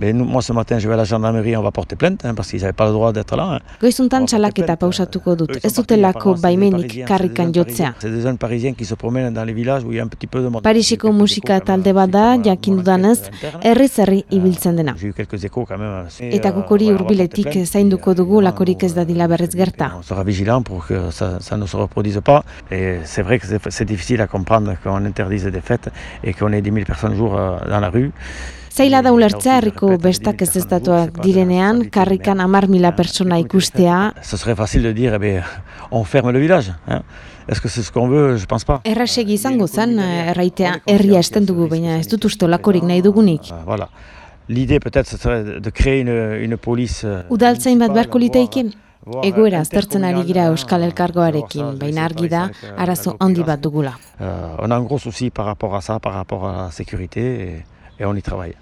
Nous, moi ce matin je vais à la gendarmerie, on va porter plainte hein, parce qu'ils n'avaient pas le droit d'être là. Hein. Goizuntan txalaketa pausatuko dut, ez dutelako baimenik karrikan jotzea. C'est des jeunes parisiens qui se promènent dans les villages où il y a un petit peu de monde. Parisiko musika talde bat da, jakin dudanez, herri ibiltzen dena. J'ai eu quelques échos quand même. Eta gukori hurbiletik zainduko dugu lakorik ez dadila berriz gerta. On sera vigilant pour que ça, ça ne se reproduise pas. Et c'est vrai que c'est difficile à comprendre qu'on interdise des fêtes et qu'on ait 10 000 personnes jour euh, dans la rue. Zaila da ulertzea herriko bestak ez estatuak direnean, karrikan amar mila persona ikustea. Ce serait facile de dire, eh bien, on ferme le village. Hein? Est-ce que c'est ce qu'on veut? Je pense pas. Errasegi izango zen, erraitea herria esten dugu, baina ez dut uste lakorik nahi dugunik. Uh, voilà. L'idée peut-être ce serait de créer une, une police... Uh, Udaltzain bat beharko litaiken? Egoera aztertzen ari gira Euskal Elkargoarekin, baina argi da, arazo handi bat dugula. Uh, on a un gros souci par rapport à ça, par rapport à la sécurité, et, et on y travaille.